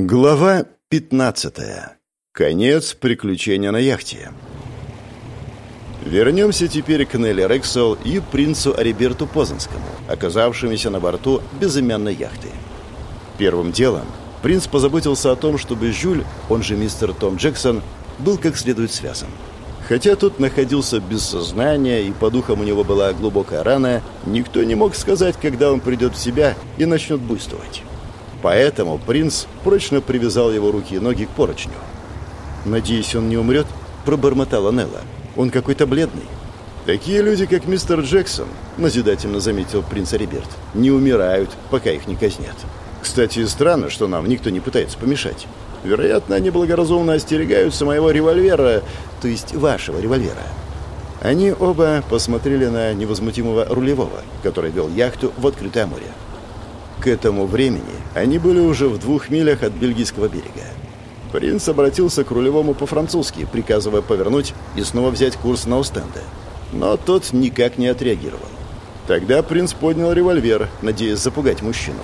Глава 15. Конец приключения на яхте. Вернемся теперь к Нелли Рексел и принцу Ариберту Позанскому, оказавшимися на борту безымянной яхты. Первым делом принц позаботился о том, чтобы Жюль, он же мистер Том Джексон, был как следует связан. Хотя тот находился без сознания и по духам у него была глубокая рана, никто не мог сказать, когда он придет в себя и начнет буйствовать. Поэтому принц прочно привязал его руки и ноги к поручню. «Надеюсь, он не умрет?» – пробормотала Нелла. «Он какой-то бледный». «Такие люди, как мистер Джексон», – назидательно заметил принц Ариберт, – «не умирают, пока их не казнят. Кстати, странно, что нам никто не пытается помешать. Вероятно, они благоразумно остерегаются моего револьвера, то есть вашего револьвера». Они оба посмотрели на невозмутимого рулевого, который вел яхту в открытое море. К этому времени они были уже в двух милях от бельгийского берега. Принц обратился к рулевому по-французски, приказывая повернуть и снова взять курс на Остенде. Но тот никак не отреагировал. Тогда принц поднял револьвер, надеясь запугать мужчину.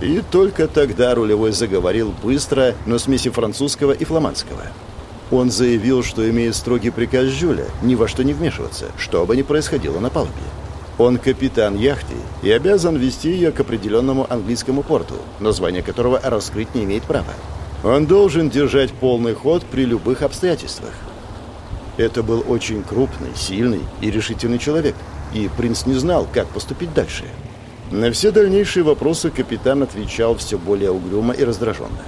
И только тогда рулевой заговорил быстро, но смеси французского и фламандского. Он заявил, что имеет строгий приказ Жюля ни во что не вмешиваться, что бы ни происходило на палубе. Он капитан яхты и обязан вести ее к определенному английскому порту, название которого раскрыть не имеет права. Он должен держать полный ход при любых обстоятельствах. Это был очень крупный, сильный и решительный человек, и принц не знал, как поступить дальше. На все дальнейшие вопросы капитан отвечал все более угрюмо и раздраженно.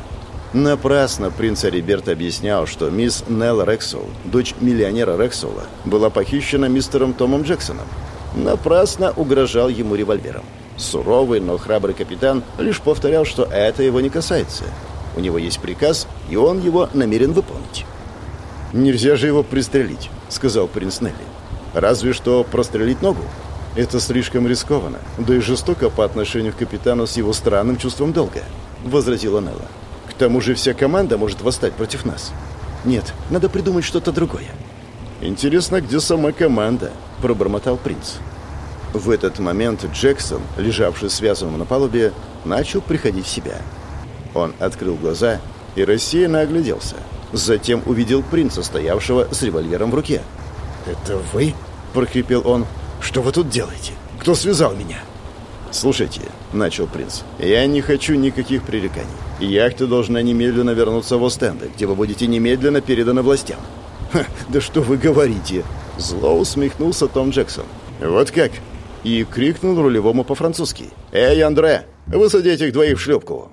Напрасно принц Ариберт объяснял, что мисс Нелл Рексол, дочь миллионера Рексола, была похищена мистером Томом Джексоном, напрасно угрожал ему револьвером. Суровый, но храбрый капитан лишь повторял, что это его не касается. У него есть приказ, и он его намерен выполнить. «Нельзя же его пристрелить», — сказал принц Нелли. «Разве что прострелить ногу. Это слишком рискованно, да и жестоко по отношению к капитану с его странным чувством долга», — возразила Нелла. «К тому же вся команда может восстать против нас. Нет, надо придумать что-то другое». «Интересно, где сама команда?» – пробормотал принц. В этот момент Джексон, лежавший связанным на палубе, начал приходить в себя. Он открыл глаза и рассеянно огляделся. Затем увидел принца, стоявшего с револьвером в руке. «Это вы?» – прохрипел он. «Что вы тут делаете? Кто связал меня?» «Слушайте», — начал принц, — «я не хочу никаких пререканий. Яхта должна немедленно вернуться в Остенде, где вы будете немедленно переданы властям». «Ха, да что вы говорите?» Зло усмехнулся Том Джексон. «Вот как?» И крикнул рулевому по-французски. «Эй, Андре, высади этих двоих в шлюпку!»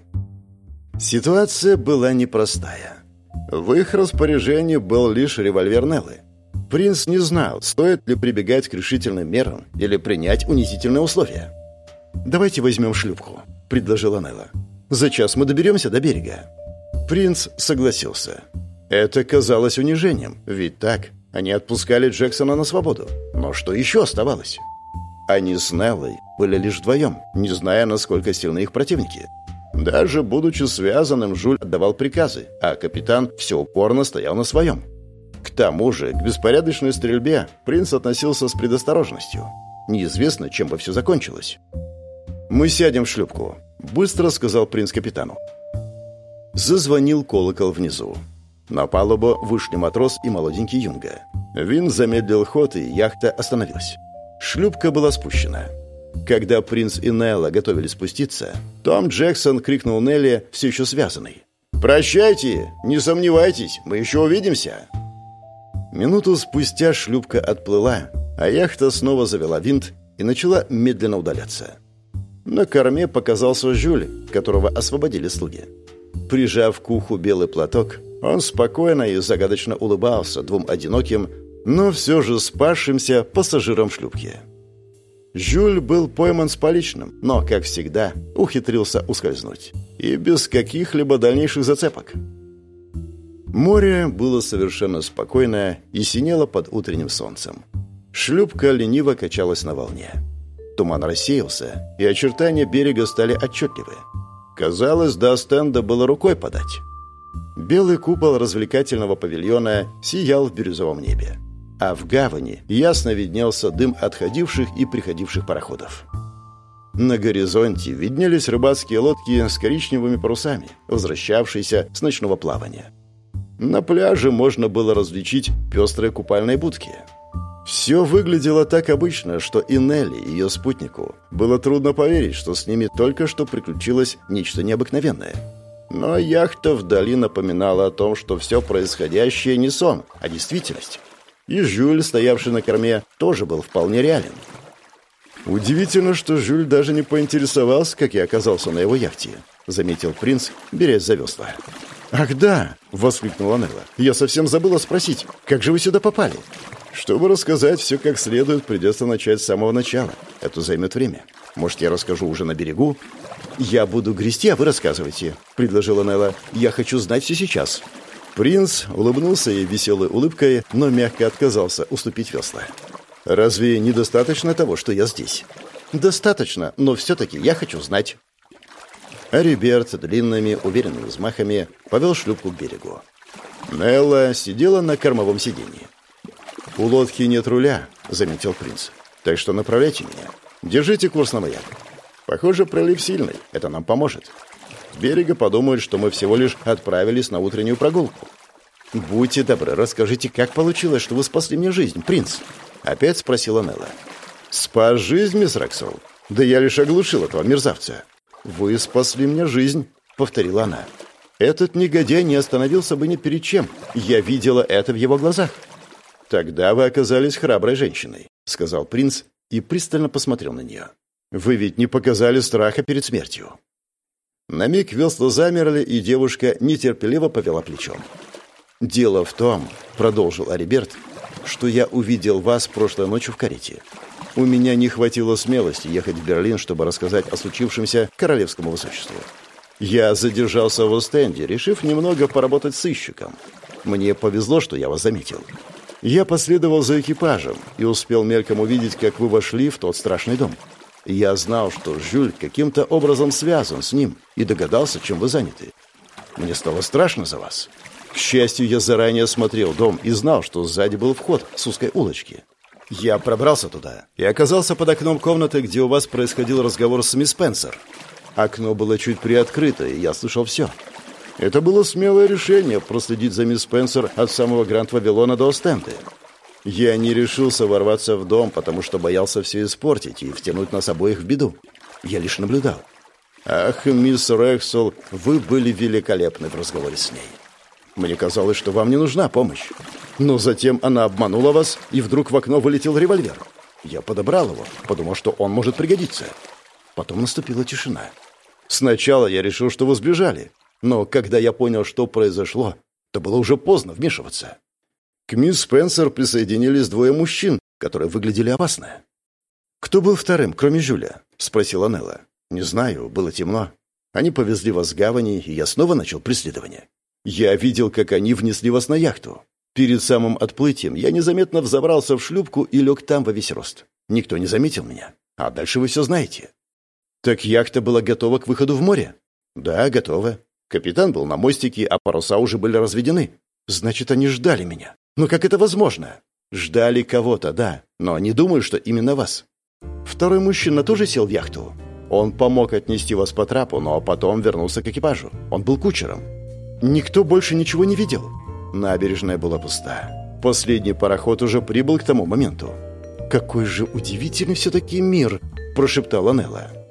Ситуация была непростая. В их распоряжении был лишь револьвер Неллы. Принц не знал, стоит ли прибегать к решительным мерам или принять унизительные условия. «Давайте возьмем шлюпку», — предложила Нелла. «За час мы доберемся до берега». Принц согласился. Это казалось унижением, ведь так они отпускали Джексона на свободу. Но что еще оставалось? Они с Неллой были лишь вдвоем, не зная, насколько сильны их противники. Даже будучи связанным, Жуль отдавал приказы, а капитан все упорно стоял на своем. К тому же, к беспорядочной стрельбе принц относился с предосторожностью. Неизвестно, чем бы все закончилось. «Мы сядем в шлюпку», — быстро сказал принц капитану. Зазвонил колокол внизу. На палубу вышли матрос и молоденький юнга. Вин замедлил ход, и яхта остановилась. Шлюпка была спущена. Когда принц и Нелла готовились спуститься, Том Джексон крикнул Нелли, все еще связанный. «Прощайте! Не сомневайтесь, мы еще увидимся!» Минуту спустя шлюпка отплыла, а яхта снова завела винт и начала медленно удаляться. На корме показался Жюль, которого освободили слуги. Прижав к уху белый платок, он спокойно и загадочно улыбался двум одиноким, но все же спасшимся пассажирам шлюпки. Жюль был пойман с поличным, но, как всегда, ухитрился ускользнуть. И без каких-либо дальнейших зацепок. Море было совершенно спокойное и синело под утренним солнцем. Шлюпка лениво качалась на волне. Туман рассеялся, и очертания берега стали отчетливы. Казалось, до стенда было рукой подать. Белый купол развлекательного павильона сиял в бирюзовом небе. А в гавани ясно виднелся дым отходивших и приходивших пароходов. На горизонте виднелись рыбацкие лодки с коричневыми парусами, возвращавшиеся с ночного плавания. На пляже можно было различить пестрые купальные будки. Все выглядело так обычно, что и Нелли, и ее спутнику, было трудно поверить, что с ними только что приключилось нечто необыкновенное. Но яхта вдали напоминала о том, что все происходящее не сон, а действительность. И Жюль, стоявший на корме, тоже был вполне реален. «Удивительно, что Жюль даже не поинтересовался, как я оказался на его яхте», — заметил принц, берясь за весла. «Ах да!» — воскликнула Нелла. «Я совсем забыла спросить, как же вы сюда попали?» «Чтобы рассказать все как следует, придется начать с самого начала. Это займет время. Может, я расскажу уже на берегу?» «Я буду грести, а вы рассказывайте», — предложила Нелла. «Я хочу знать все сейчас». Принц улыбнулся ей веселой улыбкой, но мягко отказался уступить весла. «Разве недостаточно того, что я здесь?» «Достаточно, но все-таки я хочу знать». Риберт длинными, уверенными взмахами повел шлюпку к берегу. Нелла сидела на кормовом сиденье. «У лодки нет руля», — заметил принц. «Так что направляйте меня. Держите курс на маяк. Похоже, пролив сильный. Это нам поможет. С берега подумают, что мы всего лишь отправились на утреннюю прогулку. Будьте добры, расскажите, как получилось, что вы спасли мне жизнь, принц?» Опять спросила Нелла. «Спас жизнь, мисс Рексел? Да я лишь оглушил этого мерзавца». «Вы спасли мне жизнь», — повторила она. «Этот негодяй не остановился бы ни перед чем. Я видела это в его глазах». «Тогда вы оказались храброй женщиной», — сказал принц и пристально посмотрел на нее. «Вы ведь не показали страха перед смертью». На миг весла замерли, и девушка нетерпеливо повела плечом. «Дело в том», — продолжил Ариберт, — «что я увидел вас прошлой ночью в карете. У меня не хватило смелости ехать в Берлин, чтобы рассказать о случившемся королевскому высочеству. Я задержался в Остенде, решив немного поработать сыщиком. Мне повезло, что я вас заметил. Я последовал за экипажем и успел мельком увидеть, как вы вошли в тот страшный дом. Я знал, что Жюль каким-то образом связан с ним и догадался, чем вы заняты. Мне стало страшно за вас. К счастью, я заранее осмотрел дом и знал, что сзади был вход с узкой улочки. Я пробрался туда и оказался под окном комнаты, где у вас происходил разговор с мисс Спенсер. Окно было чуть приоткрыто, и я слышал все. Это было смелое решение проследить за мисс Спенсер от самого Гранд-Вавилона до Остенды. Я не решился ворваться в дом, потому что боялся все испортить и втянуть нас обоих в беду. Я лишь наблюдал. Ах, мисс Рексел, вы были великолепны в разговоре с ней. Мне казалось, что вам не нужна помощь. Но затем она обманула вас, и вдруг в окно вылетел револьвер. Я подобрал его, подумал, что он может пригодиться. Потом наступила тишина. Сначала я решил, что вы сбежали, но когда я понял, что произошло, то было уже поздно вмешиваться. К мисс Спенсер присоединились двое мужчин, которые выглядели опасно. «Кто был вторым, кроме Жюля?» — спросила Нелла. «Не знаю, было темно. Они повезли вас в гавани, и я снова начал преследование. Я видел, как они внесли вас на яхту. Перед самым отплытием я незаметно взобрался в шлюпку и лег там во весь рост. Никто не заметил меня. А дальше вы все знаете. Так яхта была готова к выходу в море? Да, готова. Капитан был на мостике, а паруса уже были разведены. Значит, они ждали меня. Но как это возможно? Ждали кого-то, да, но не думаю, что именно вас. Второй мужчина тоже сел в яхту. Он помог отнести вас по трапу, но потом вернулся к экипажу. Он был кучером. Никто больше ничего не видел. Набережная была пуста. Последний пароход уже прибыл к тому моменту. «Какой же удивительный все-таки мир!» – прошептала Нелла.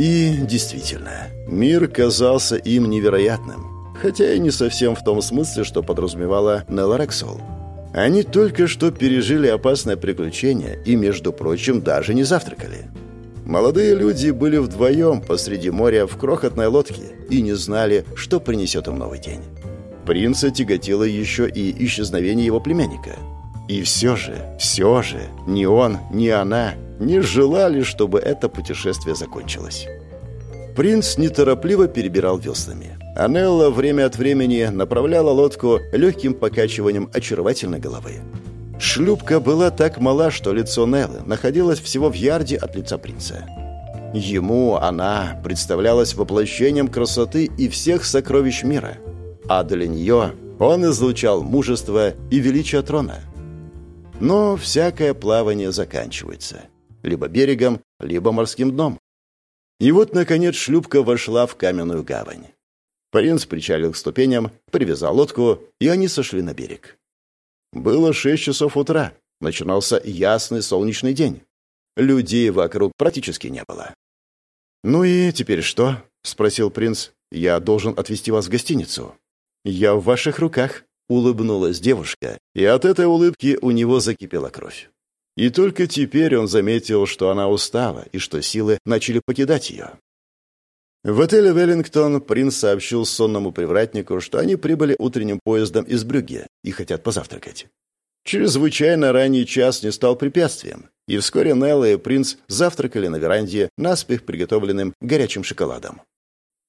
И действительно, мир казался им невероятным. Хотя и не совсем в том смысле, что подразумевала Нелла Рексол. Они только что пережили опасное приключение и, между прочим, даже не завтракали. Молодые люди были вдвоем посреди моря в крохотной лодке и не знали, что принесет им новый день. Принца тяготило еще и исчезновение его племянника. И все же, все же, ни он, ни она не желали, чтобы это путешествие закончилось. Принц неторопливо перебирал веслами. Анелла время от времени направляла лодку легким покачиванием очаровательной головы. Шлюпка была так мала, что лицо Неллы находилось всего в ярде от лица принца. Ему она представлялась воплощением красоты и всех сокровищ мира – а для нее он излучал мужество и величие трона. Но всякое плавание заканчивается. Либо берегом, либо морским дном. И вот, наконец, шлюпка вошла в каменную гавань. Принц причалил к ступеням, привязал лодку, и они сошли на берег. Было шесть часов утра. Начинался ясный солнечный день. Людей вокруг практически не было. «Ну и теперь что?» — спросил принц. «Я должен отвезти вас в гостиницу». «Я в ваших руках», — улыбнулась девушка, и от этой улыбки у него закипела кровь. И только теперь он заметил, что она устала и что силы начали покидать ее. В отеле «Веллингтон» принц сообщил сонному привратнику, что они прибыли утренним поездом из Брюгге и хотят позавтракать. Чрезвычайно ранний час не стал препятствием, и вскоре Нелла и принц завтракали на веранде наспех приготовленным горячим шоколадом.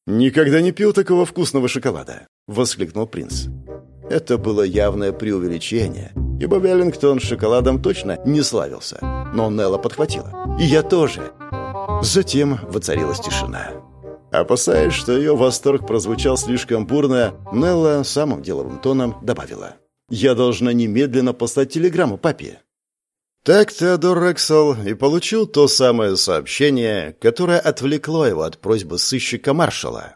«Никогда не пил такого вкусного шоколада!» — воскликнул принц. Это было явное преувеличение, ибо Веллингтон с шоколадом точно не славился. Но Нелла подхватила. «И я тоже!» Затем воцарилась тишина. Опасаясь, что ее восторг прозвучал слишком бурно, Нелла самым деловым тоном добавила. «Я должна немедленно послать телеграмму папе». Так Теодор Рексел и получил то самое сообщение, которое отвлекло его от просьбы сыщика маршала.